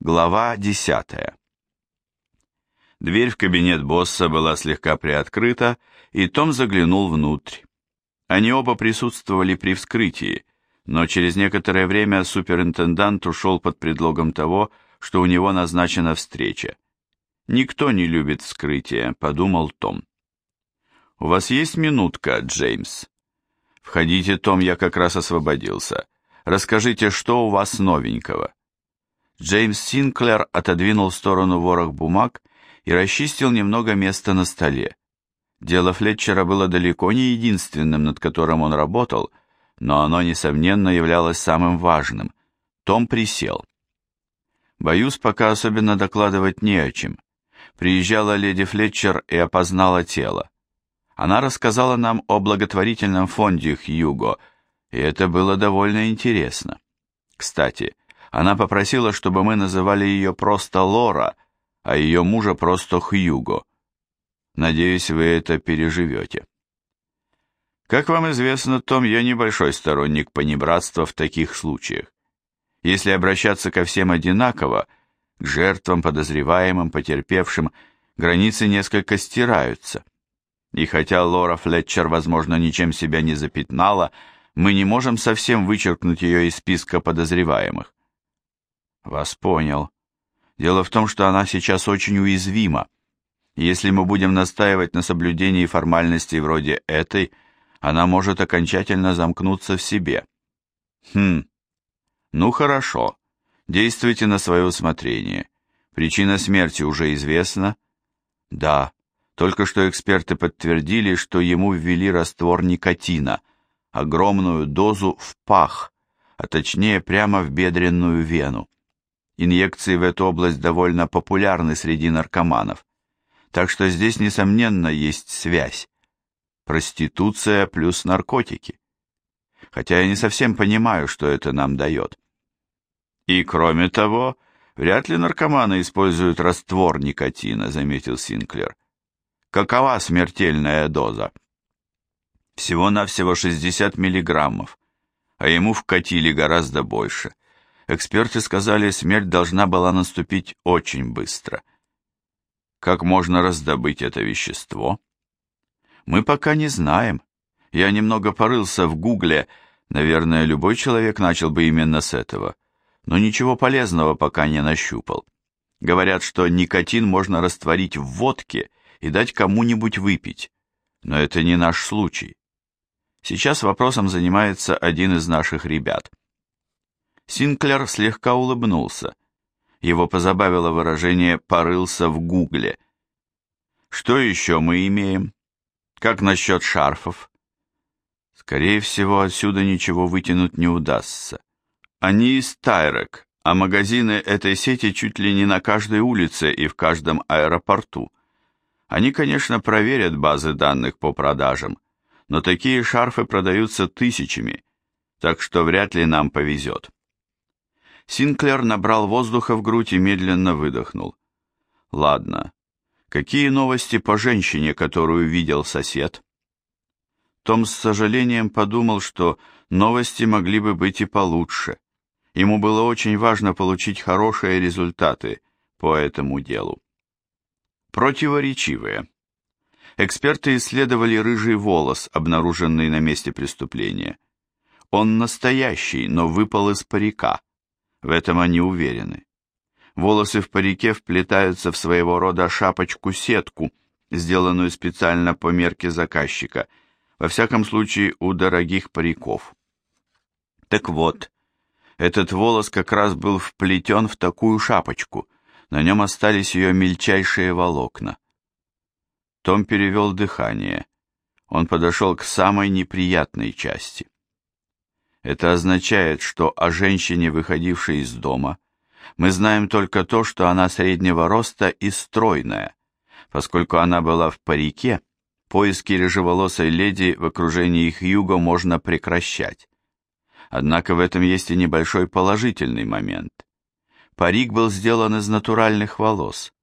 Глава 10. Дверь в кабинет босса была слегка приоткрыта, и Том заглянул внутрь. Они оба присутствовали при вскрытии, но через некоторое время суперинтендант ушел под предлогом того, что у него назначена встреча. «Никто не любит вскрытие», — подумал Том. «У вас есть минутка, Джеймс?» «Входите, Том, я как раз освободился. Расскажите, что у вас новенького?» Джеймс Синклер отодвинул в сторону ворох бумаг и расчистил немного места на столе. Дело Флетчера было далеко не единственным, над которым он работал, но оно, несомненно, являлось самым важным. Том присел. Боюсь, пока особенно докладывать не о чем. Приезжала леди Флетчер и опознала тело. Она рассказала нам о благотворительном фонде Хьюго, и это было довольно интересно. Кстати, она попросила, чтобы мы называли ее просто Лора, а ее мужа просто Хьюго. Надеюсь, вы это переживете. Как вам известно, Том, я небольшой сторонник понебратства в таких случаях. Если обращаться ко всем одинаково, к жертвам, подозреваемым, потерпевшим, границы несколько стираются. И хотя Лора Флетчер, возможно, ничем себя не запятнала, мы не можем совсем вычеркнуть ее из списка подозреваемых. Вас понял. Дело в том, что она сейчас очень уязвима. Если мы будем настаивать на соблюдении формальностей вроде этой, она может окончательно замкнуться в себе. Хм. Ну хорошо. Действуйте на свое усмотрение. Причина смерти уже известна? Да. Только что эксперты подтвердили, что ему ввели раствор никотина, огромную дозу в пах, а точнее прямо в бедренную вену. Инъекции в эту область довольно популярны среди наркоманов. Так что здесь, несомненно, есть связь. Проституция плюс наркотики. Хотя я не совсем понимаю, что это нам дает. И кроме того, вряд ли наркоманы используют раствор никотина, заметил Синклер. Какова смертельная доза? Всего-навсего 60 миллиграммов, а ему вкатили гораздо больше. Эксперты сказали, смерть должна была наступить очень быстро. Как можно раздобыть это вещество? Мы пока не знаем. Я немного порылся в гугле, наверное, любой человек начал бы именно с этого, но ничего полезного пока не нащупал. Говорят, что никотин можно растворить в водке и дать кому-нибудь выпить, но это не наш случай. Сейчас вопросом занимается один из наших ребят. Синклер слегка улыбнулся. Его позабавило выражение «порылся в гугле». «Что еще мы имеем? Как насчет шарфов?» «Скорее всего, отсюда ничего вытянуть не удастся. Они из Тайрек, а магазины этой сети чуть ли не на каждой улице и в каждом аэропорту. Они, конечно, проверят базы данных по продажам, но такие шарфы продаются тысячами, так что вряд ли нам повезет». Синклер набрал воздуха в грудь и медленно выдохнул. Ладно. Какие новости по женщине, которую видел сосед? Том с сожалением подумал, что новости могли бы быть и получше. Ему было очень важно получить хорошие результаты по этому делу. Противоречивые. Эксперты исследовали рыжий волос, обнаруженный на месте преступления. Он настоящий, но выпал из парика. В этом они уверены. Волосы в парике вплетаются в своего рода шапочку-сетку, сделанную специально по мерке заказчика, во всяком случае у дорогих париков. Так вот, этот волос как раз был вплетен в такую шапочку, на нем остались ее мельчайшие волокна. Том перевел дыхание. Он подошел к самой неприятной части. Это означает, что о женщине, выходившей из дома, мы знаем только то, что она среднего роста и стройная. Поскольку она была в парике, поиски рыжеволосой леди в окружении Хьюго можно прекращать. Однако в этом есть и небольшой положительный момент. Парик был сделан из натуральных волос,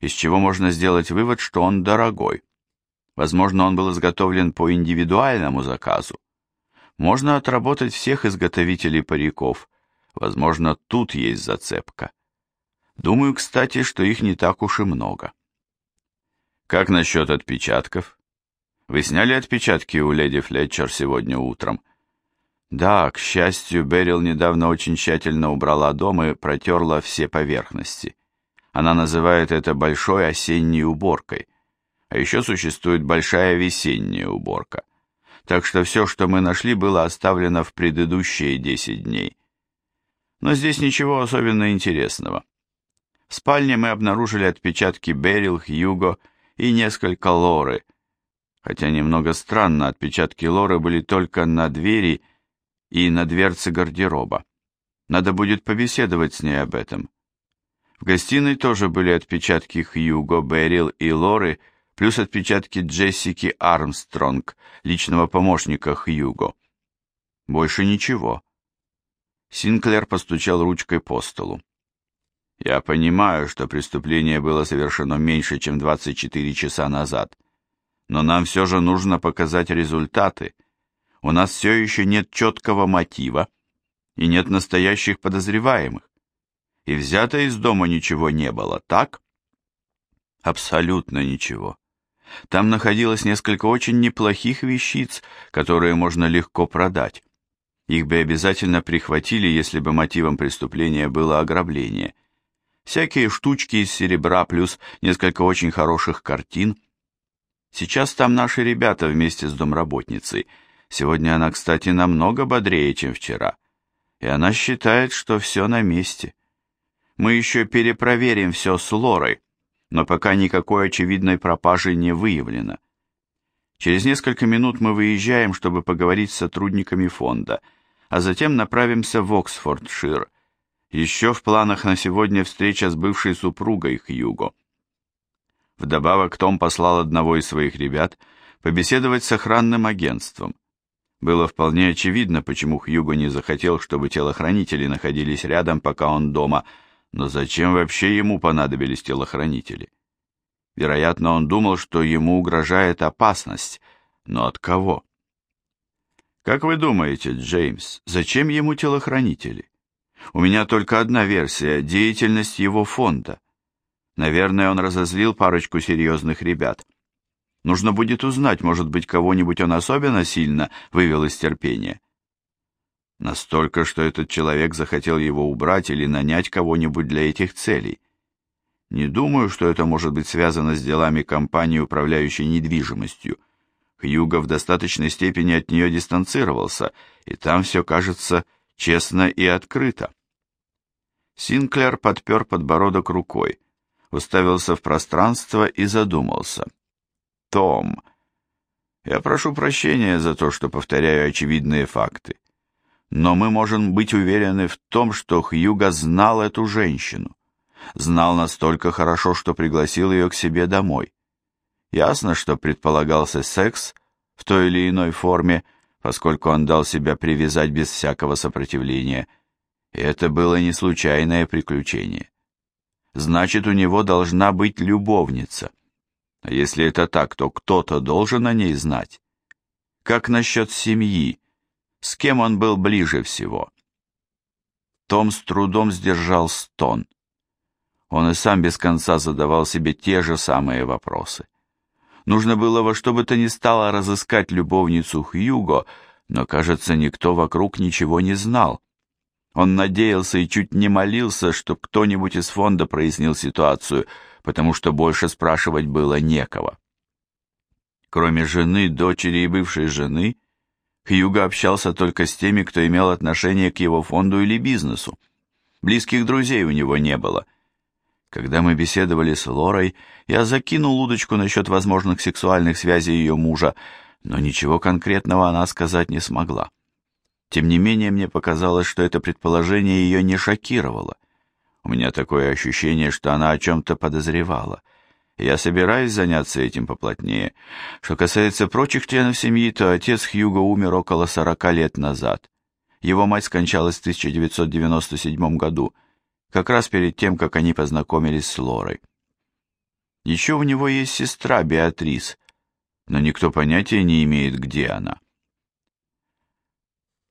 из чего можно сделать вывод, что он дорогой. Возможно, он был изготовлен по индивидуальному заказу. Можно отработать всех изготовителей париков. Возможно, тут есть зацепка. Думаю, кстати, что их не так уж и много. Как насчет отпечатков? Вы сняли отпечатки у леди Флетчер сегодня утром? Да, к счастью, Берил недавно очень тщательно убрала дом и протерла все поверхности. Она называет это большой осенней уборкой. А еще существует большая весенняя уборка. Так что все, что мы нашли, было оставлено в предыдущие 10 дней. Но здесь ничего особенно интересного. В спальне мы обнаружили отпечатки Берил, Хьюго и несколько Лоры. Хотя немного странно, отпечатки Лоры были только на двери и на дверце гардероба. Надо будет побеседовать с ней об этом. В гостиной тоже были отпечатки Хьюго, Берил и Лоры, плюс отпечатки Джессики Армстронг, личного помощника Хьюго. Больше ничего. Синклер постучал ручкой по столу. Я понимаю, что преступление было совершено меньше, чем 24 часа назад. Но нам все же нужно показать результаты. У нас все еще нет четкого мотива и нет настоящих подозреваемых. И взято из дома ничего не было, так? Абсолютно ничего. Там находилось несколько очень неплохих вещиц, которые можно легко продать. Их бы обязательно прихватили, если бы мотивом преступления было ограбление – всякие штучки из серебра плюс несколько очень хороших картин. Сейчас там наши ребята вместе с домработницей. Сегодня она, кстати, намного бодрее, чем вчера. И она считает, что все на месте. Мы еще перепроверим все с Лорой, но пока никакой очевидной пропажи не выявлено. Через несколько минут мы выезжаем, чтобы поговорить с сотрудниками фонда, а затем направимся в Оксфордшир, еще в планах на сегодня встреча с бывшей супругой Хьюго. Вдобавок Том послал одного из своих ребят побеседовать с охранным агентством. Было вполне очевидно, почему Хьюго не захотел, чтобы телохранители находились рядом, пока он дома, но зачем вообще ему понадобились телохранители? Вероятно, он думал, что ему угрожает опасность, но от кого? Как вы думаете, Джеймс, зачем ему телохранители? У меня только одна версия – деятельность его фонда. Наверное, он разозлил парочку серьезных ребят. Нужно будет узнать, может быть, кого-нибудь он особенно сильно вывел из терпения. Настолько, что этот человек захотел его убрать или нанять кого-нибудь для этих целей. Не думаю, что это может быть связано с делами компании, управляющей недвижимостью. Хьюго в достаточной степени от нее дистанцировался, и там все кажется честно и открыто. Синклер подпер подбородок рукой, уставился в пространство и задумался. «Том, я прошу прощения за то, что повторяю очевидные факты, но мы можем быть уверены в том, что Хьюга знал эту женщину, знал настолько хорошо, что пригласил ее к себе домой. Ясно, что предполагался секс в той или иной форме, поскольку он дал себя привязать без всякого сопротивления – это было не случайное приключение. Значит, у него должна быть любовница. А если это так, то кто-то должен о ней знать. Как насчет семьи? С кем он был ближе всего? Том с трудом сдержал стон. Он и сам без конца задавал себе те же самые вопросы. Нужно было во что бы то ни стало разыскать любовницу Хьюго, но, кажется, никто вокруг ничего не знал. Он надеялся и чуть не молился, чтоб кто-нибудь из фонда прояснил ситуацию, потому что больше спрашивать было некого. Кроме жены, дочери и бывшей жены, Хьюго общался только с теми, кто имел отношение к его фонду или бизнесу. Близких друзей у него не было. Когда мы беседовали с Лорой, я закинул удочку насчет возможных сексуальных связей ее мужа, но ничего конкретного она сказать не смогла. Тем не менее, мне показалось, что это предположение ее не шокировало. У меня такое ощущение, что она о чем-то подозревала. Я собираюсь заняться этим поплотнее. Что касается прочих членов семьи, то отец Хьюго умер около сорока лет назад. Его мать скончалась в 1997 году, как раз перед тем, как они познакомились с Лорой. Еще у него есть сестра Беатрис, но никто понятия не имеет, где она.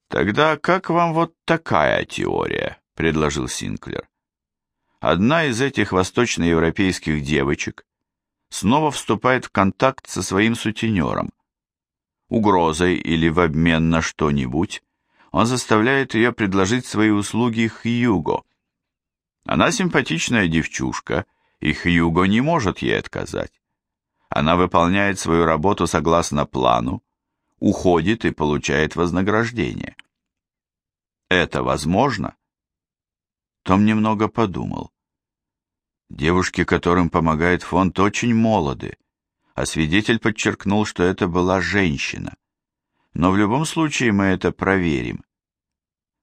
«Тогда как вам вот такая теория?» — предложил Синклер. одна из этих восточноевропейских девочек снова вступает в контакт со своим сутенером. Угрозой или в обмен на что-нибудь он заставляет ее предложить свои услуги Хьюго. Она симпатичная девчушка, и Хьюго не может ей отказать. Она выполняет свою работу согласно плану, уходит и получает вознаграждение. Это возможно? Том немного подумал. Девушки, которым помогает фонд, очень молоды, а свидетель подчеркнул, что это была женщина. Но в любом случае мы это проверим.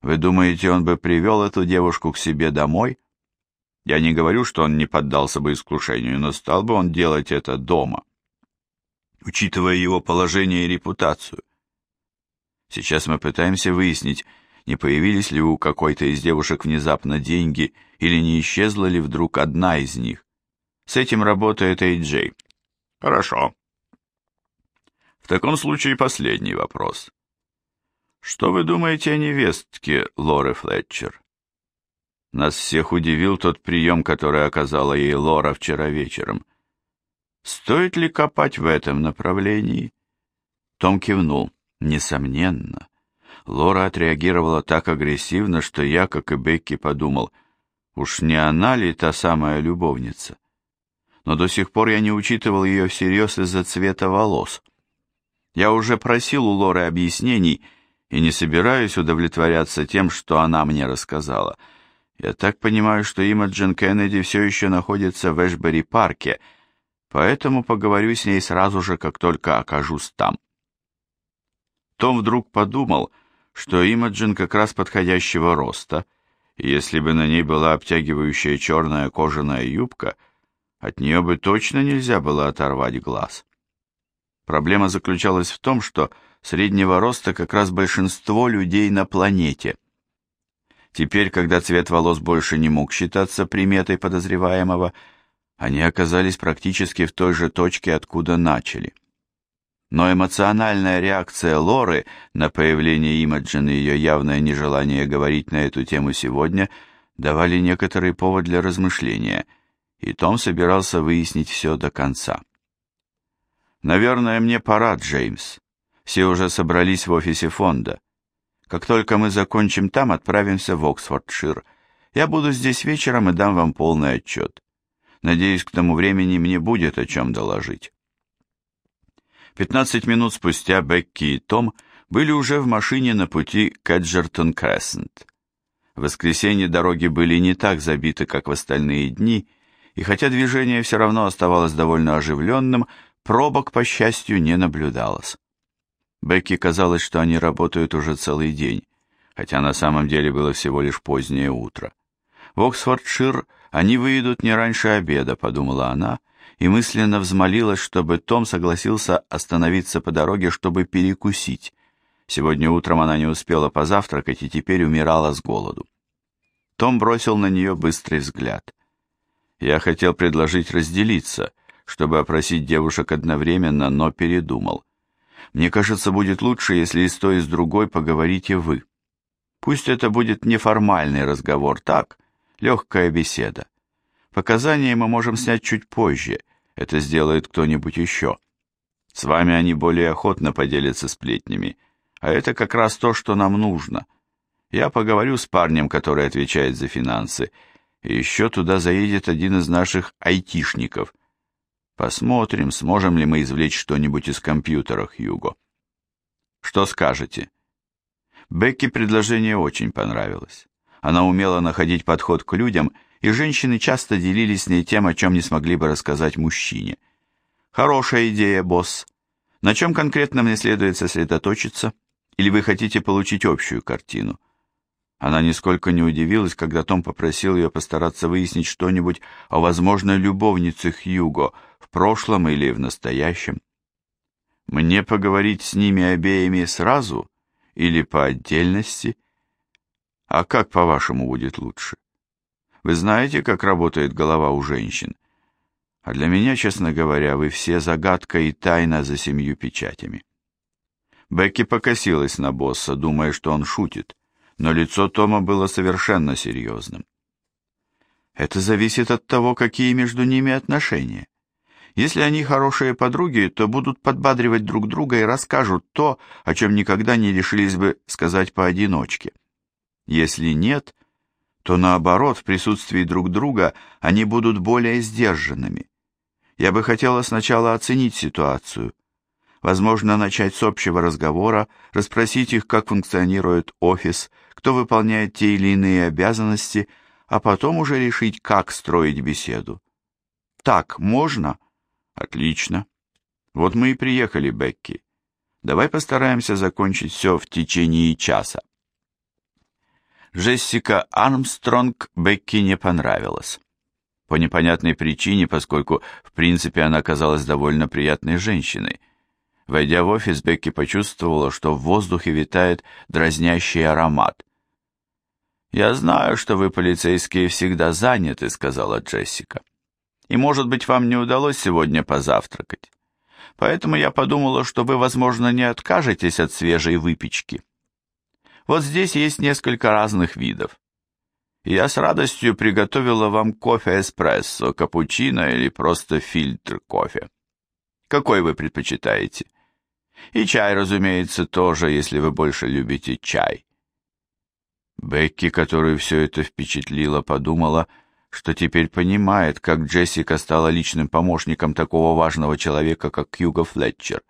Вы думаете, он бы привел эту девушку к себе домой? Я не говорю, что он не поддался бы искушению, но стал бы он делать это дома, учитывая его положение и репутацию. Сейчас мы пытаемся выяснить, не появились ли у какой-то из девушек внезапно деньги или не исчезла ли вдруг одна из них. С этим работает Эй-Джей. Хорошо. В таком случае последний вопрос. Что вы думаете о невестке Лоры Флетчер? Нас всех удивил тот прием, который оказала ей Лора вчера вечером. Стоит ли копать в этом направлении? Том кивнул. Несомненно. Лора отреагировала так агрессивно, что я, как и Бекки, подумал, уж не она ли та самая любовница? Но до сих пор я не учитывал ее всерьез из-за цвета волос. Я уже просил у Лоры объяснений и не собираюсь удовлетворяться тем, что она мне рассказала. Я так понимаю, что Имаджин Кеннеди все еще находится в Эшбери-парке, поэтому поговорю с ней сразу же, как только окажусь там. Том вдруг подумал, что Имаджин как раз подходящего роста, и если бы на ней была обтягивающая черная кожаная юбка, от нее бы точно нельзя было оторвать глаз. Проблема заключалась в том, что среднего роста как раз большинство людей на планете. Теперь, когда цвет волос больше не мог считаться приметой подозреваемого, они оказались практически в той же точке, откуда начали но эмоциональная реакция Лоры на появление Имаджин и ее явное нежелание говорить на эту тему сегодня давали некоторый повод для размышления, и Том собирался выяснить все до конца. «Наверное, мне пора, Джеймс. Все уже собрались в офисе фонда. Как только мы закончим там, отправимся в Оксфордшир. Я буду здесь вечером и дам вам полный отчет. Надеюсь, к тому времени мне будет о чем доложить». Пятнадцать минут спустя Бекки и Том были уже в машине на пути к Эджертон Крессент. В воскресенье дороги были не так забиты, как в остальные дни, и хотя движение все равно оставалось довольно оживленным, пробок, по счастью, не наблюдалось. Бекки казалось, что они работают уже целый день, хотя на самом деле было всего лишь позднее утро. В Оксфордшир они выйдут не раньше обеда, подумала она, — и мысленно взмолилась, чтобы Том согласился остановиться по дороге, чтобы перекусить. Сегодня утром она не успела позавтракать и теперь умирала с голоду. Том бросил на нее быстрый взгляд. Я хотел предложить разделиться, чтобы опросить девушек одновременно, но передумал. Мне кажется, будет лучше, если и с той, и с другой поговорите вы. Пусть это будет неформальный разговор, так, легкая беседа. Показания мы можем снять чуть позже. Это сделает кто-нибудь еще. С вами они более охотно поделятся сплетнями. А это как раз то, что нам нужно. Я поговорю с парнем, который отвечает за финансы. И еще туда заедет один из наших айтишников. Посмотрим, сможем ли мы извлечь что-нибудь из компьютера, Хьюго. Что скажете? Бекки предложение очень понравилось. Она умела находить подход к людям и женщины часто делились с ней тем, о чем не смогли бы рассказать мужчине. «Хорошая идея, босс. На чем конкретно мне следует сосредоточиться? Или вы хотите получить общую картину?» Она нисколько не удивилась, когда Том попросил ее постараться выяснить что-нибудь о возможной любовнице Хьюго в прошлом или в настоящем. «Мне поговорить с ними обеими сразу или по отдельности? А как, по-вашему, будет лучше?» Вы знаете, как работает голова у женщин? А для меня, честно говоря, вы все загадка и тайна за семью печатями. Бекки покосилась на босса, думая, что он шутит, но лицо Тома было совершенно серьезным. Это зависит от того, какие между ними отношения. Если они хорошие подруги, то будут подбадривать друг друга и расскажут то, о чем никогда не решились бы сказать поодиночке. Если нет, то наоборот, в присутствии друг друга они будут более сдержанными. Я бы хотела сначала оценить ситуацию. Возможно, начать с общего разговора, расспросить их, как функционирует офис, кто выполняет те или иные обязанности, а потом уже решить, как строить беседу. Так можно? Отлично. Вот мы и приехали, Бекки. Давай постараемся закончить все в течение часа. Джессика Армстронг Бекки не понравилась. По непонятной причине, поскольку, в принципе, она казалась довольно приятной женщиной. Войдя в офис, Бекки почувствовала, что в воздухе витает дразнящий аромат. «Я знаю, что вы, полицейские, всегда заняты», — сказала Джессика и, может быть, вам не удалось сегодня позавтракать. Поэтому я подумала, что вы, возможно, не откажетесь от свежей выпечки. Вот здесь есть несколько разных видов. я с радостью приготовила вам кофе-эспрессо, капучино или просто фильтр кофе. Какой вы предпочитаете? И чай, разумеется, тоже, если вы больше любите чай. Бекки, которую все это впечатлило, подумала – что теперь понимает, как Джессика стала личным помощником такого важного человека, как Хьюго Флетчер.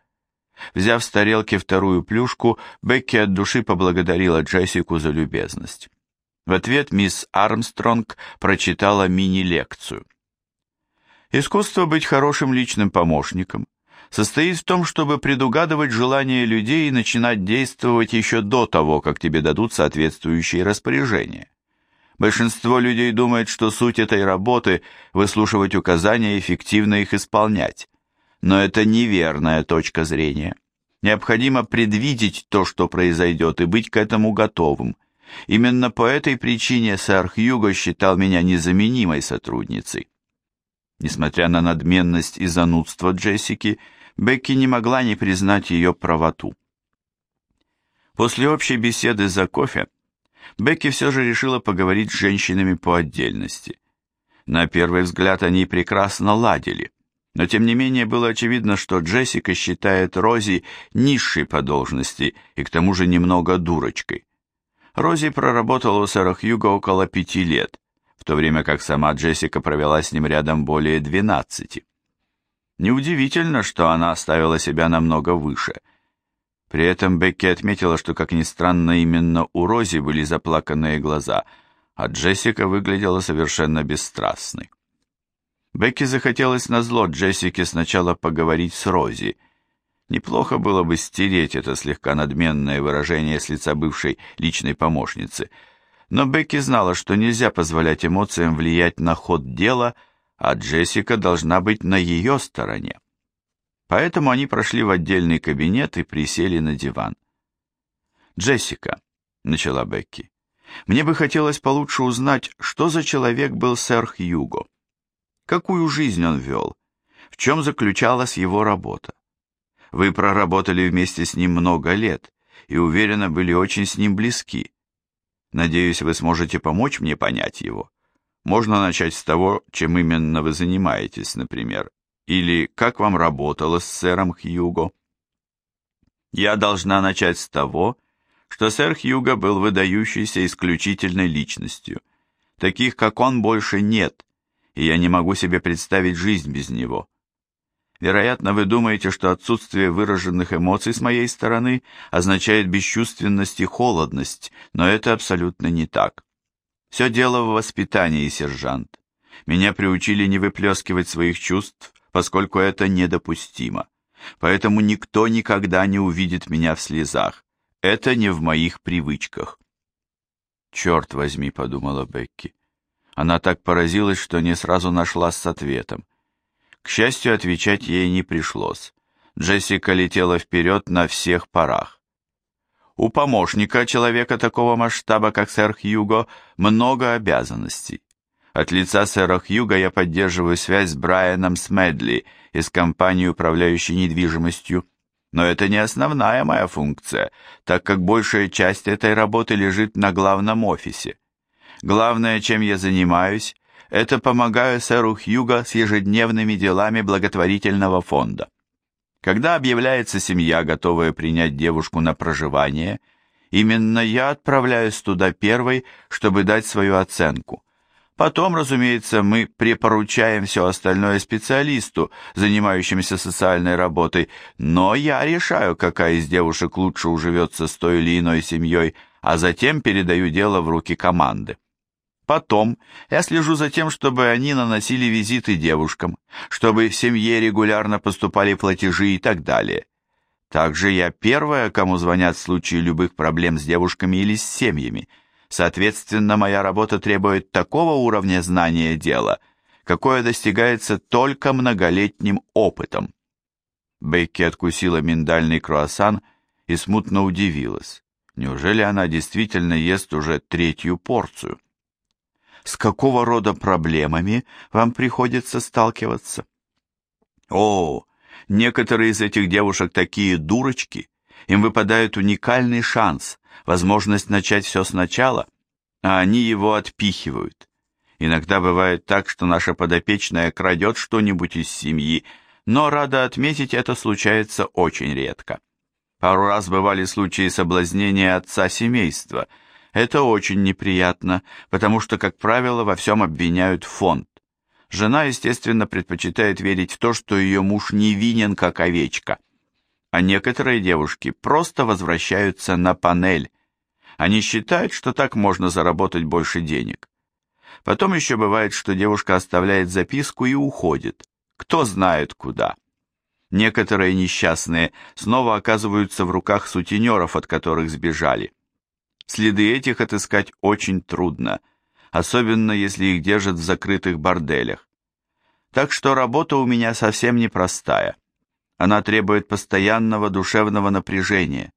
Взяв с тарелки вторую плюшку, Бекки от души поблагодарила Джессику за любезность. В ответ мисс Армстронг прочитала мини-лекцию. Искусство быть хорошим личным помощником состоит в том, чтобы предугадывать желания людей и начинать действовать еще до того, как тебе дадут соответствующие распоряжения. Большинство людей думает, что суть этой работы – выслушивать указания и эффективно их исполнять. Но это неверная точка зрения. Необходимо предвидеть то, что произойдет, и быть к этому готовым. Именно по этой причине сэр Хьюго считал меня незаменимой сотрудницей. Несмотря на надменность и занудство Джессики, Бекки не могла не признать ее правоту. После общей беседы за кофе Бекки все же решила поговорить с женщинами по отдельности. На первый взгляд они прекрасно ладили, но тем не менее было очевидно, что Джессика считает Рози низшей по должности и к тому же немного дурочкой. Рози проработала у сэра Хьюга около пяти лет, в то время как сама Джессика провела с ним рядом более двенадцати. Неудивительно, что она ставила себя намного выше – при этом Бекки отметила, что, как ни странно, именно у Рози были заплаканные глаза, а Джессика выглядела совершенно бесстрастной. Бекки захотелось назло Джессике сначала поговорить с Рози. Неплохо было бы стереть это слегка надменное выражение с лица бывшей личной помощницы. Но Бекки знала, что нельзя позволять эмоциям влиять на ход дела, а Джессика должна быть на ее стороне. Поэтому они прошли в отдельный кабинет и присели на диван. «Джессика», — начала Бекки, — «мне бы хотелось получше узнать, что за человек был сэр Хьюго. Какую жизнь он вел? В чем заключалась его работа? Вы проработали вместе с ним много лет и, уверенно, были очень с ним близки. Надеюсь, вы сможете помочь мне понять его. Можно начать с того, чем именно вы занимаетесь, например, или как вам работало с сэром Хьюго? Я должна начать с того, что сэр Хьюго был выдающейся исключительной личностью. Таких, как он, больше нет, и я не могу себе представить жизнь без него. Вероятно, вы думаете, что отсутствие выраженных эмоций с моей стороны означает бесчувственность и холодность, но это абсолютно не так. Все дело в воспитании, сержант. Меня приучили не выплескивать своих чувств, поскольку это недопустимо. Поэтому никто никогда не увидит меня в слезах. Это не в моих привычках. «Черт возьми», — подумала Бекки. Она так поразилась, что не сразу нашлась с ответом. К счастью, отвечать ей не пришлось. Джессика летела вперед на всех парах. У помощника, человека такого масштаба, как сэр Хьюго, много обязанностей. От лица сэра Хьюга я поддерживаю связь с Брайаном Смедли из компании, управляющей недвижимостью. Но это не основная моя функция, так как большая часть этой работы лежит на главном офисе. Главное, чем я занимаюсь, это помогаю сэру Хьюго с ежедневными делами благотворительного фонда. Когда объявляется семья, готовая принять девушку на проживание, именно я отправляюсь туда первой, чтобы дать свою оценку. Потом, разумеется, мы препоручаем все остальное специалисту, занимающемуся социальной работой, но я решаю, какая из девушек лучше уживется с той или иной семьей, а затем передаю дело в руки команды. Потом я слежу за тем, чтобы они наносили визиты девушкам, чтобы в семье регулярно поступали платежи и так далее. Также я первая, кому звонят в случае любых проблем с девушками или с семьями – Соответственно, моя работа требует такого уровня знания дела, какое достигается только многолетним опытом. Бекки откусила миндальный круассан и смутно удивилась. Неужели она действительно ест уже третью порцию? С какого рода проблемами вам приходится сталкиваться? О, некоторые из этих девушек такие дурочки, им выпадает уникальный шанс возможность начать все сначала, а они его отпихивают. Иногда бывает так, что наша подопечная крадет что-нибудь из семьи, но, рада отметить, это случается очень редко. Пару раз бывали случаи соблазнения отца семейства. Это очень неприятно, потому что, как правило, во всем обвиняют фонд. Жена, естественно, предпочитает верить в то, что ее муж невинен, как овечка. А некоторые девушки просто возвращаются на панель, они считают, что так можно заработать больше денег. Потом еще бывает, что девушка оставляет записку и уходит. Кто знает куда. Некоторые несчастные снова оказываются в руках сутенеров, от которых сбежали. Следы этих отыскать очень трудно, особенно если их держат в закрытых борделях. Так что работа у меня совсем непростая. Она требует постоянного душевного напряжения.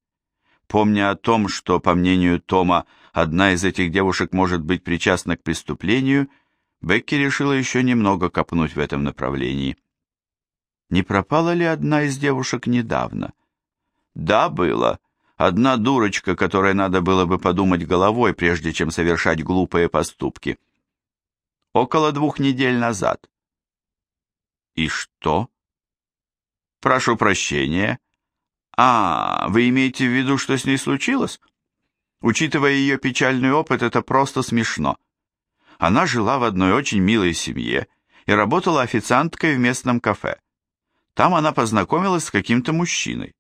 Помня о том, что, по мнению Тома, одна из этих девушек может быть причастна к преступлению, Бекки решила еще немного копнуть в этом направлении. Не пропала ли одна из девушек недавно? Да, было. Одна дурочка, которой надо было бы подумать головой, прежде чем совершать глупые поступки. Около двух недель назад. И что? Прошу прощения, «А, вы имеете в виду, что с ней случилось?» Учитывая ее печальный опыт, это просто смешно. Она жила в одной очень милой семье и работала официанткой в местном кафе. Там она познакомилась с каким-то мужчиной.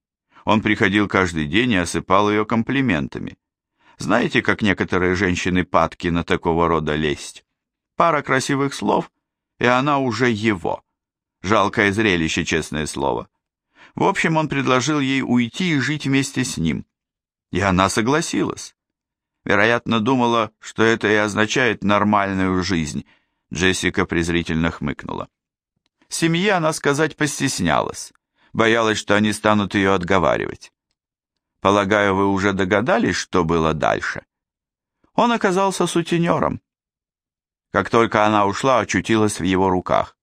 Он приходил каждый день и осыпал ее комплиментами. Знаете, как некоторые женщины падки на такого рода лесть? Пара красивых слов, и она уже его. Жалкое зрелище, честное слово. В общем, он предложил ей уйти и жить вместе с ним. И она согласилась. Вероятно, думала, что это и означает нормальную жизнь. Джессика презрительно хмыкнула. Семье она сказать постеснялась. Боялась, что они станут ее отговаривать. Полагаю, вы уже догадались, что было дальше? Он оказался сутенером. Как только она ушла, очутилась в его руках.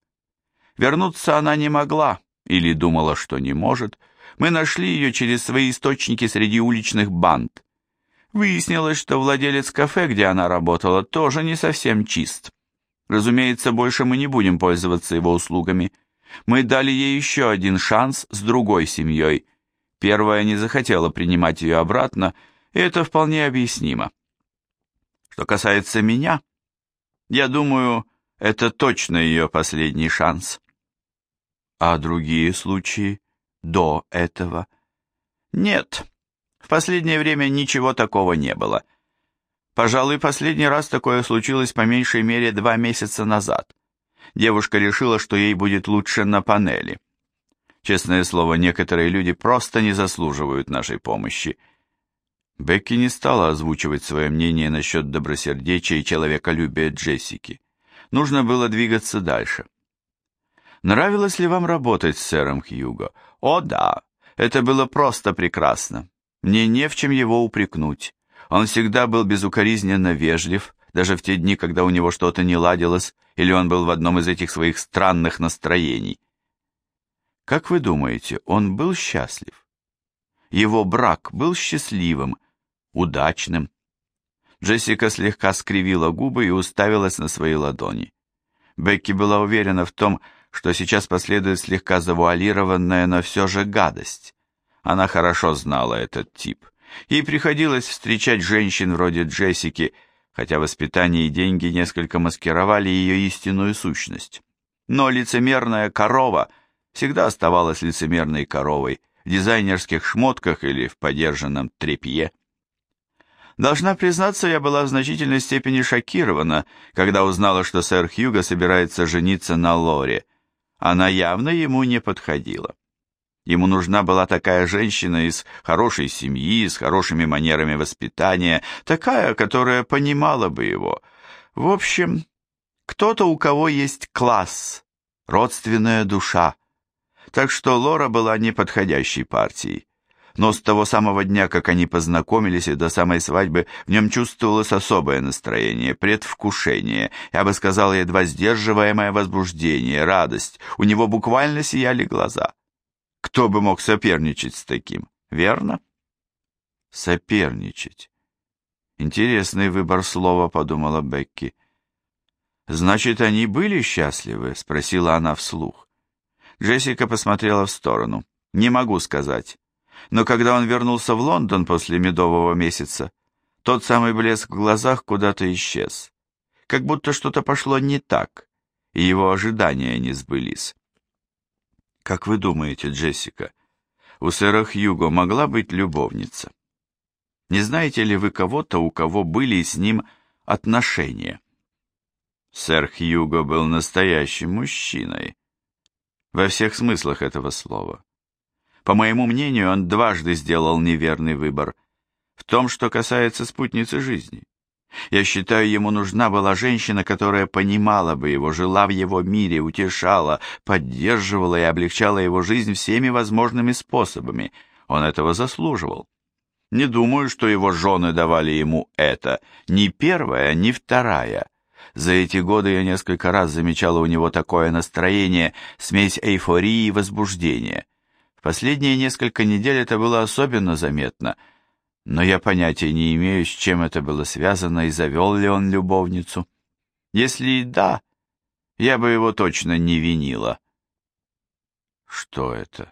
Вернуться она не могла, или думала, что не может, мы нашли ее через свои источники среди уличных банд. Выяснилось, что владелец кафе, где она работала, тоже не совсем чист. Разумеется, больше мы не будем пользоваться его услугами. Мы дали ей еще один шанс с другой семьей. Первая не захотела принимать ее обратно, и это вполне объяснимо. Что касается меня, я думаю, это точно ее последний шанс. А другие случаи до этого? Нет, в последнее время ничего такого не было. Пожалуй, последний раз такое случилось по меньшей мере два месяца назад. Девушка решила, что ей будет лучше на панели. Честное слово, некоторые люди просто не заслуживают нашей помощи. Бекки не стала озвучивать свое мнение насчет добросердечия и человеколюбия Джессики. Нужно было двигаться дальше. Нравилось ли вам работать с сэром Хьюго? О, да, это было просто прекрасно. Мне не в чем его упрекнуть. Он всегда был безукоризненно вежлив, даже в те дни, когда у него что-то не ладилось, или он был в одном из этих своих странных настроений. Как вы думаете, он был счастлив? Его брак был счастливым, удачным. Джессика слегка скривила губы и уставилась на свои ладони. Бекки была уверена в том, что сейчас последует слегка завуалированная, но все же гадость. Она хорошо знала этот тип. Ей приходилось встречать женщин вроде Джессики, хотя воспитание и деньги несколько маскировали ее истинную сущность. Но лицемерная корова всегда оставалась лицемерной коровой в дизайнерских шмотках или в подержанном тряпье. Должна признаться, я была в значительной степени шокирована, когда узнала, что сэр Хьюго собирается жениться на Лоре. Она явно ему не подходила. Ему нужна была такая женщина из хорошей семьи, с хорошими манерами воспитания, такая, которая понимала бы его. В общем, кто-то, у кого есть класс, родственная душа. Так что Лора была неподходящей партией но с того самого дня, как они познакомились и до самой свадьбы, в нем чувствовалось особое настроение, предвкушение, я бы сказал, едва сдерживаемое возбуждение, радость. У него буквально сияли глаза. Кто бы мог соперничать с таким, верно? Соперничать. Интересный выбор слова, подумала Бекки. Значит, они были счастливы? Спросила она вслух. Джессика посмотрела в сторону. Не могу сказать но когда он вернулся в Лондон после медового месяца, тот самый блеск в глазах куда-то исчез. Как будто что-то пошло не так, и его ожидания не сбылись. Как вы думаете, Джессика, у сэра Хьюго могла быть любовница? Не знаете ли вы кого-то, у кого были с ним отношения? Сэр Хьюго был настоящим мужчиной. Во всех смыслах этого слова. По моему мнению, он дважды сделал неверный выбор. В том, что касается спутницы жизни. Я считаю, ему нужна была женщина, которая понимала бы его, жила в его мире, утешала, поддерживала и облегчала его жизнь всеми возможными способами. Он этого заслуживал. Не думаю, что его жены давали ему это, ни первая, ни вторая. За эти годы я несколько раз замечала у него такое настроение, смесь эйфории и возбуждения. Последние несколько недель это было особенно заметно, но я понятия не имею, с чем это было связано и завел ли он любовницу. Если и да, я бы его точно не винила. Что это?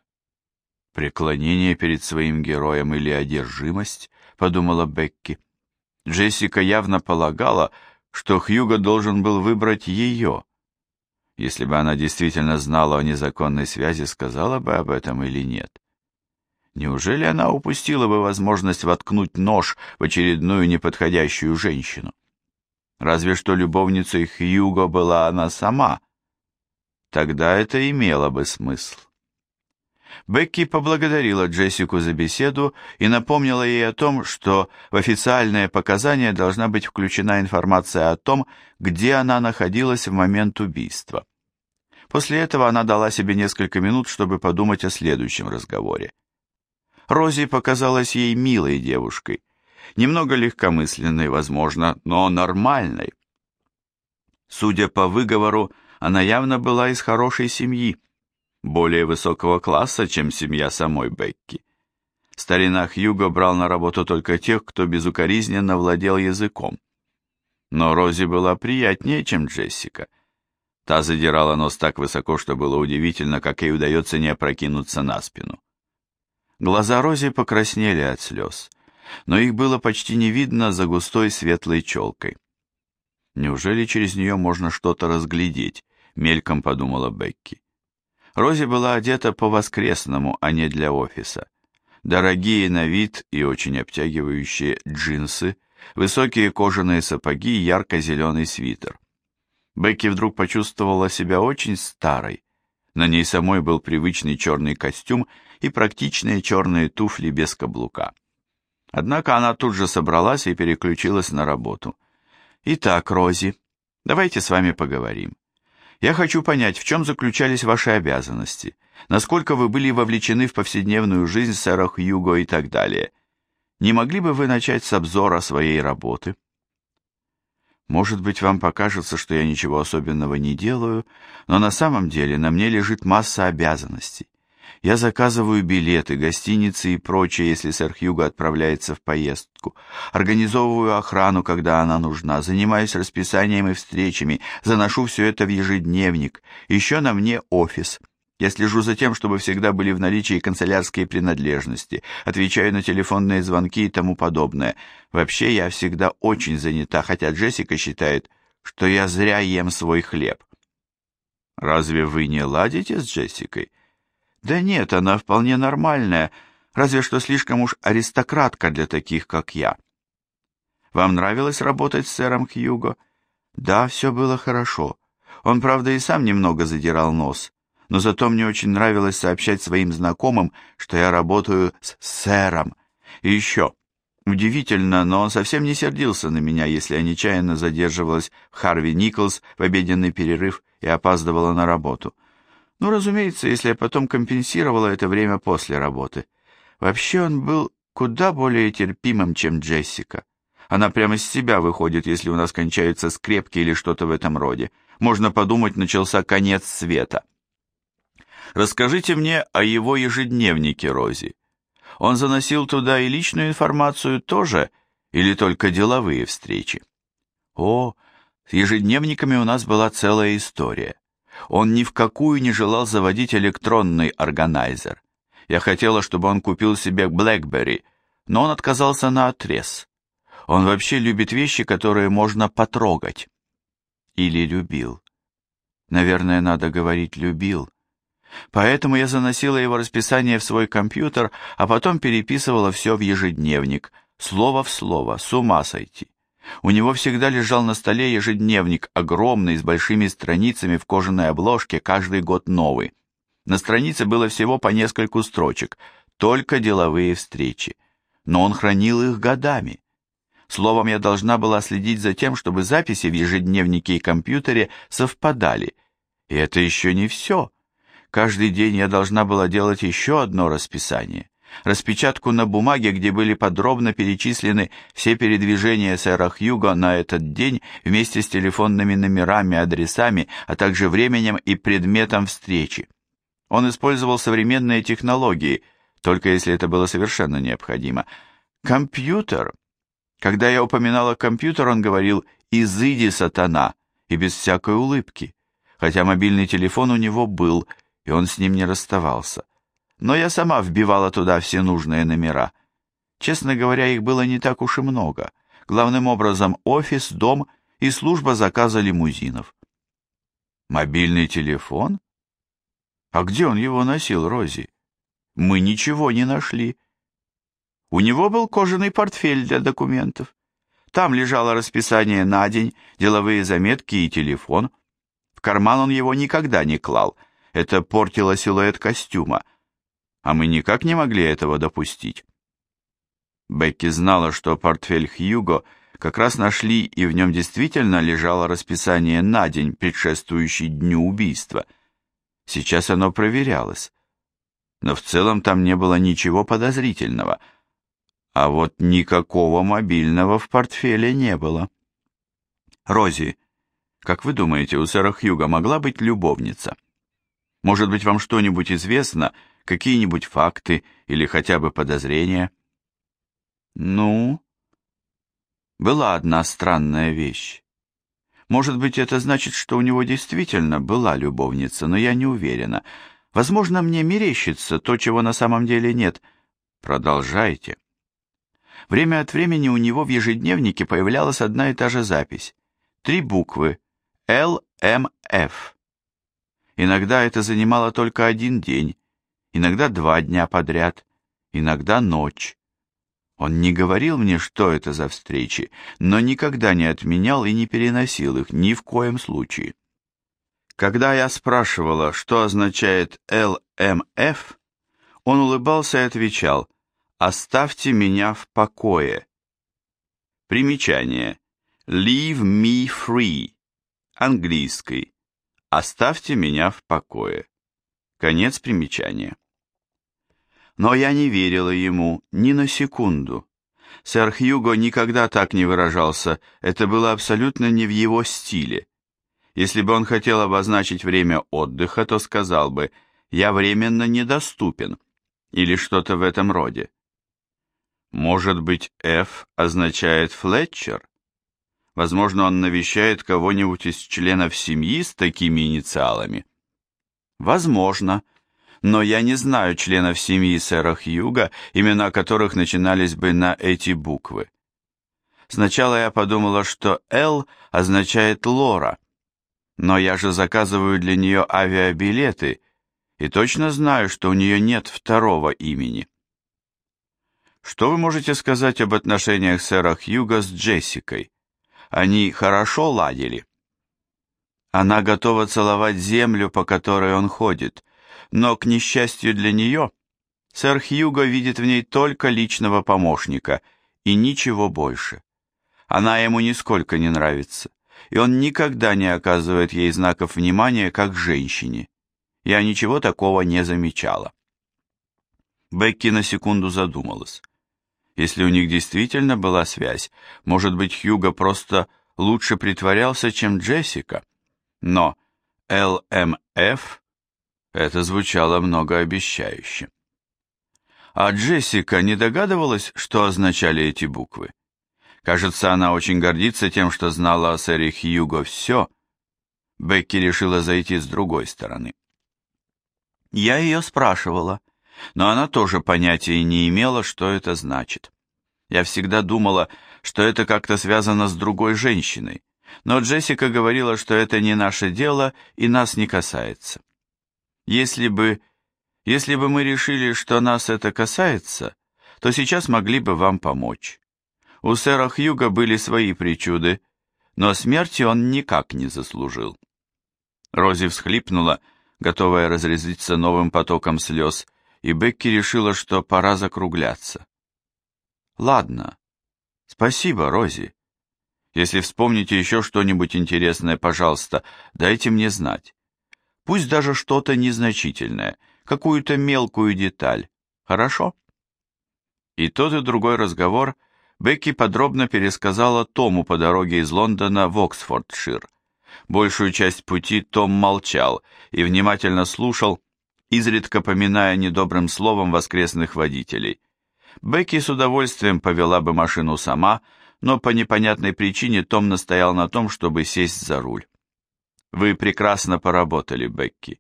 Преклонение перед своим героем или одержимость? Подумала Бекки. Джессика явно полагала, что Хьюго должен был выбрать ее. Если бы она действительно знала о незаконной связи, сказала бы об этом или нет. Неужели она упустила бы возможность воткнуть нож в очередную неподходящую женщину? Разве что любовницей Хьюго была она сама. Тогда это имело бы смысл. Бекки поблагодарила Джессику за беседу и напомнила ей о том, что в официальное показание должна быть включена информация о том, где она находилась в момент убийства. После этого она дала себе несколько минут, чтобы подумать о следующем разговоре. Рози показалась ей милой девушкой, немного легкомысленной, возможно, но нормальной. Судя по выговору, она явно была из хорошей семьи, более высокого класса, чем семья самой Бекки. Старина Хьюго брал на работу только тех, кто безукоризненно владел языком. Но Рози была приятнее, чем Джессика – Та задирала нос так высоко, что было удивительно, как ей удается не опрокинуться на спину. Глаза Рози покраснели от слез, но их было почти не видно за густой светлой челкой. Неужели через нее можно что-то разглядеть, мельком подумала Бекки. Рози была одета по-воскресному, а не для офиса. Дорогие на вид и очень обтягивающие джинсы, высокие кожаные сапоги и ярко-зеленый свитер. Бекки вдруг почувствовала себя очень старой. На ней самой был привычный черный костюм и практичные черные туфли без каблука. Однако она тут же собралась и переключилась на работу. «Итак, Рози, давайте с вами поговорим. Я хочу понять, в чем заключались ваши обязанности, насколько вы были вовлечены в повседневную жизнь сэра Хьюго и так далее. Не могли бы вы начать с обзора своей работы?» Может быть, вам покажется, что я ничего особенного не делаю, но на самом деле на мне лежит масса обязанностей. Я заказываю билеты, гостиницы и прочее, если сэр Хьюго отправляется в поездку. Организовываю охрану, когда она нужна, занимаюсь расписанием и встречами, заношу все это в ежедневник. Еще на мне офис. Я слежу за тем, чтобы всегда были в наличии канцелярские принадлежности, отвечаю на телефонные звонки и тому подобное. Вообще я всегда очень занята, хотя Джессика считает, что я зря ем свой хлеб. Разве вы не ладите с Джессикой? Да нет, она вполне нормальная, разве что слишком уж аристократка для таких, как я. Вам нравилось работать с сэром Хьюго? Да, все было хорошо. Он, правда, и сам немного задирал нос, но зато мне очень нравилось сообщать своим знакомым, что я работаю с сэром. И еще, Удивительно, но он совсем не сердился на меня, если я нечаянно задерживалась в Харви Николс в обеденный перерыв и опаздывала на работу. Ну, разумеется, если я потом компенсировала это время после работы. Вообще он был куда более терпимым, чем Джессика. Она прямо из себя выходит, если у нас кончаются скрепки или что-то в этом роде. Можно подумать, начался конец света. Расскажите мне о его ежедневнике, Рози. Он заносил туда и личную информацию тоже, или только деловые встречи? О, с ежедневниками у нас была целая история. Он ни в какую не желал заводить электронный органайзер. Я хотела, чтобы он купил себе BlackBerry, но он отказался на отрез. Он вообще любит вещи, которые можно потрогать. Или любил. Наверное, надо говорить «любил». Поэтому я заносила его расписание в свой компьютер, а потом переписывала все в ежедневник, слово в слово, с ума сойти. У него всегда лежал на столе ежедневник, огромный, с большими страницами в кожаной обложке, каждый год новый. На странице было всего по нескольку строчек, только деловые встречи. Но он хранил их годами. Словом, я должна была следить за тем, чтобы записи в ежедневнике и компьютере совпадали. И это еще не все. Каждый день я должна была делать еще одно расписание. Распечатку на бумаге, где были подробно перечислены все передвижения сэра Хьюга на этот день вместе с телефонными номерами, адресами, а также временем и предметом встречи. Он использовал современные технологии, только если это было совершенно необходимо. Компьютер. Когда я упоминала компьютер, он говорил «изыди, сатана», и без всякой улыбки. Хотя мобильный телефон у него был, и он с ним не расставался. Но я сама вбивала туда все нужные номера. Честно говоря, их было не так уж и много. Главным образом офис, дом и служба заказа лимузинов. Мобильный телефон? А где он его носил, Рози? Мы ничего не нашли. У него был кожаный портфель для документов. Там лежало расписание на день, деловые заметки и телефон. В карман он его никогда не клал — это портило силуэт костюма, а мы никак не могли этого допустить. Бекки знала, что портфель Хьюго как раз нашли, и в нем действительно лежало расписание на день, предшествующий дню убийства. Сейчас оно проверялось. Но в целом там не было ничего подозрительного. А вот никакого мобильного в портфеле не было. Рози, как вы думаете, у сэра Хьюга могла быть любовница? Может быть, вам что-нибудь известно, какие-нибудь факты или хотя бы подозрения? Ну, была одна странная вещь. Может быть, это значит, что у него действительно была любовница, но я не уверена. Возможно, мне мерещится то, чего на самом деле нет. Продолжайте. Время от времени у него в ежедневнике появлялась одна и та же запись. Три буквы. ЛМФ. Иногда это занимало только один день, иногда два дня подряд, иногда ночь. Он не говорил мне, что это за встречи, но никогда не отменял и не переносил их ни в коем случае. Когда я спрашивала, что означает ЛМФ, он улыбался и отвечал «Оставьте меня в покое». Примечание. Leave me free. Английский. Оставьте меня в покое. Конец примечания. Но я не верила ему ни на секунду. Сэр Хьюго никогда так не выражался, это было абсолютно не в его стиле. Если бы он хотел обозначить время отдыха, то сказал бы «Я временно недоступен» или что-то в этом роде. Может быть, F означает Флетчер? Возможно, он навещает кого-нибудь из членов семьи с такими инициалами. Возможно, но я не знаю членов семьи сэра Хьюга, имена которых начинались бы на эти буквы. Сначала я подумала, что «Л» означает «Лора», но я же заказываю для нее авиабилеты и точно знаю, что у нее нет второго имени. Что вы можете сказать об отношениях сэра Хьюга с Джессикой? Они хорошо ладили? Она готова целовать землю, по которой он ходит, но, к несчастью для нее, сэр Хьюго видит в ней только личного помощника и ничего больше. Она ему нисколько не нравится, и он никогда не оказывает ей знаков внимания, как женщине. Я ничего такого не замечала. Бекки на секунду задумалась. Если у них действительно была связь, может быть, Хьюго просто лучше притворялся, чем Джессика. Но ЛМФ это звучало многообещающе. А Джессика не догадывалась, что означали эти буквы? Кажется, она очень гордится тем, что знала о сэре Хьюго все. Бекки решила зайти с другой стороны. Я ее спрашивала, но она тоже понятия не имела, что это значит. Я всегда думала, что это как-то связано с другой женщиной, но Джессика говорила, что это не наше дело и нас не касается. Если бы... Если бы мы решили, что нас это касается, то сейчас могли бы вам помочь. У сэра Хьюга были свои причуды, но смерти он никак не заслужил. Рози всхлипнула, готовая разрезиться новым потоком слез, и Бекки решила, что пора закругляться. «Ладно. Спасибо, Рози. Если вспомните еще что-нибудь интересное, пожалуйста, дайте мне знать. Пусть даже что-то незначительное, какую-то мелкую деталь. Хорошо?» И тот и другой разговор – Бекки подробно пересказала Тому по дороге из Лондона в Оксфордшир. Большую часть пути Том молчал и внимательно слушал, изредка поминая недобрым словом воскресных водителей. Бекки с удовольствием повела бы машину сама, но по непонятной причине Том настоял на том, чтобы сесть за руль. «Вы прекрасно поработали, Бекки.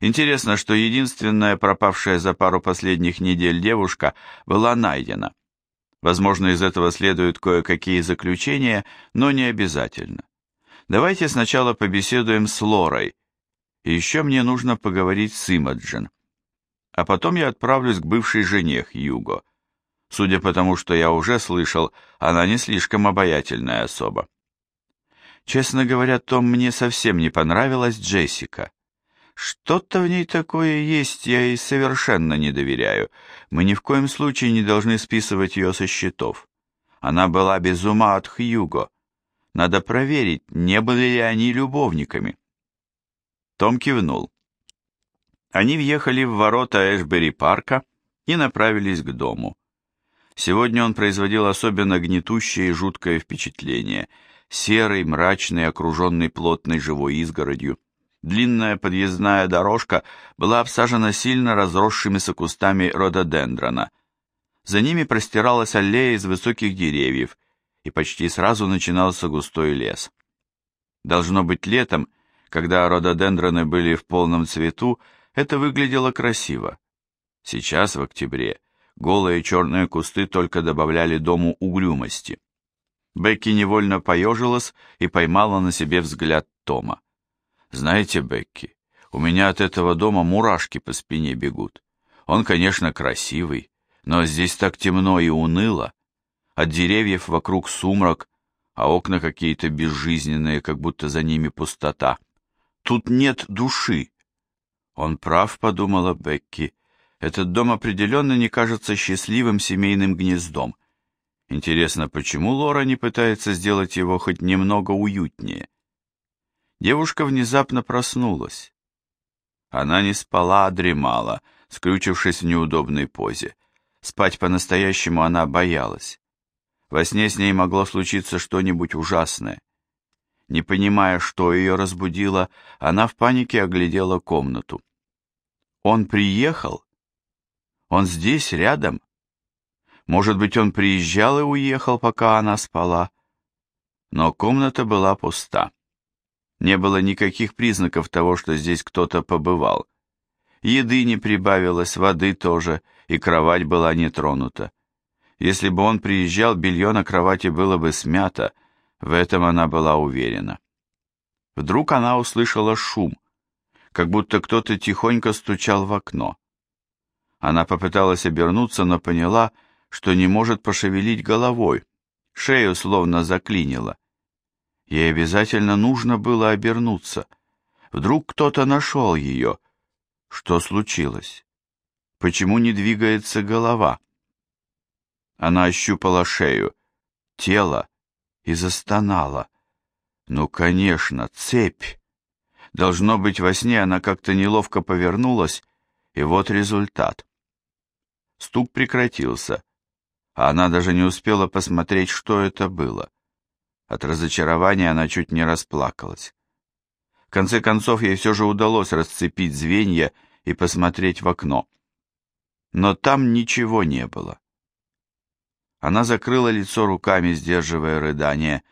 Интересно, что единственная пропавшая за пару последних недель девушка была найдена. Возможно, из этого следуют кое-какие заключения, но не обязательно. Давайте сначала побеседуем с Лорой. И еще мне нужно поговорить с Имаджин. А потом я отправлюсь к бывшей жене Хьюго. Судя по тому, что я уже слышал, она не слишком обаятельная особа. Честно говоря, Том, мне совсем не понравилась Джессика. Что-то в ней такое есть, я ей совершенно не доверяю. Мы ни в коем случае не должны списывать ее со счетов. Она была без ума от Хьюго. Надо проверить, не были ли они любовниками. Том кивнул. Они въехали в ворота Эшбери-парка и направились к дому. Сегодня он производил особенно гнетущее и жуткое впечатление. Серый, мрачный, окруженный плотной живой изгородью. Длинная подъездная дорожка была обсажена сильно разросшимися кустами рододендрона. За ними простиралась аллея из высоких деревьев, и почти сразу начинался густой лес. Должно быть летом, когда рододендроны были в полном цвету, это выглядело красиво. Сейчас, в октябре, голые черные кусты только добавляли дому угрюмости. Бекки невольно поежилась и поймала на себе взгляд Тома. Знаете, Бекки, у меня от этого дома мурашки по спине бегут. Он, конечно, красивый, но здесь так темно и уныло. От деревьев вокруг сумрак, а окна какие-то безжизненные, как будто за ними пустота. Тут нет души. Он прав, подумала Бекки. Этот дом определенно не кажется счастливым семейным гнездом. Интересно, почему Лора не пытается сделать его хоть немного уютнее? Девушка внезапно проснулась. Она не спала, а дремала, скрючившись в неудобной позе. Спать по-настоящему она боялась. Во сне с ней могло случиться что-нибудь ужасное. Не понимая, что ее разбудило, она в панике оглядела комнату. Он приехал? Он здесь, рядом? Может быть, он приезжал и уехал, пока она спала? Но комната была пуста. Не было никаких признаков того, что здесь кто-то побывал. Еды не прибавилось, воды тоже, и кровать была не тронута. Если бы он приезжал, белье на кровати было бы смято, в этом она была уверена. Вдруг она услышала шум, как будто кто-то тихонько стучал в окно. Она попыталась обернуться, но поняла, что не может пошевелить головой, шею словно заклинило. Ей обязательно нужно было обернуться. Вдруг кто-то нашел ее. Что случилось? Почему не двигается голова? Она ощупала шею, тело и застонала. Ну, конечно, цепь. Должно быть, во сне она как-то неловко повернулась, и вот результат. Стук прекратился, а она даже не успела посмотреть, что это было. От разочарования она чуть не расплакалась. В конце концов, ей все же удалось расцепить звенья и посмотреть в окно. Но там ничего не было. Она закрыла лицо руками, сдерживая рыдание,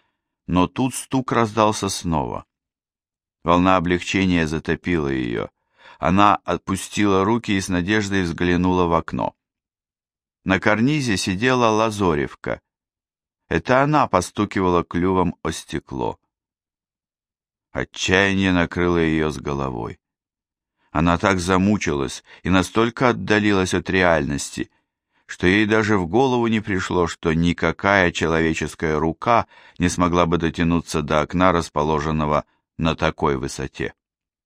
но тут стук раздался снова. Волна облегчения затопила ее. Она отпустила руки и с надеждой взглянула в окно. На карнизе сидела Лазоревка. Это она постукивала клювом о стекло. Отчаяние накрыло ее с головой. Она так замучилась и настолько отдалилась от реальности, что ей даже в голову не пришло, что никакая человеческая рука не смогла бы дотянуться до окна, расположенного на такой высоте.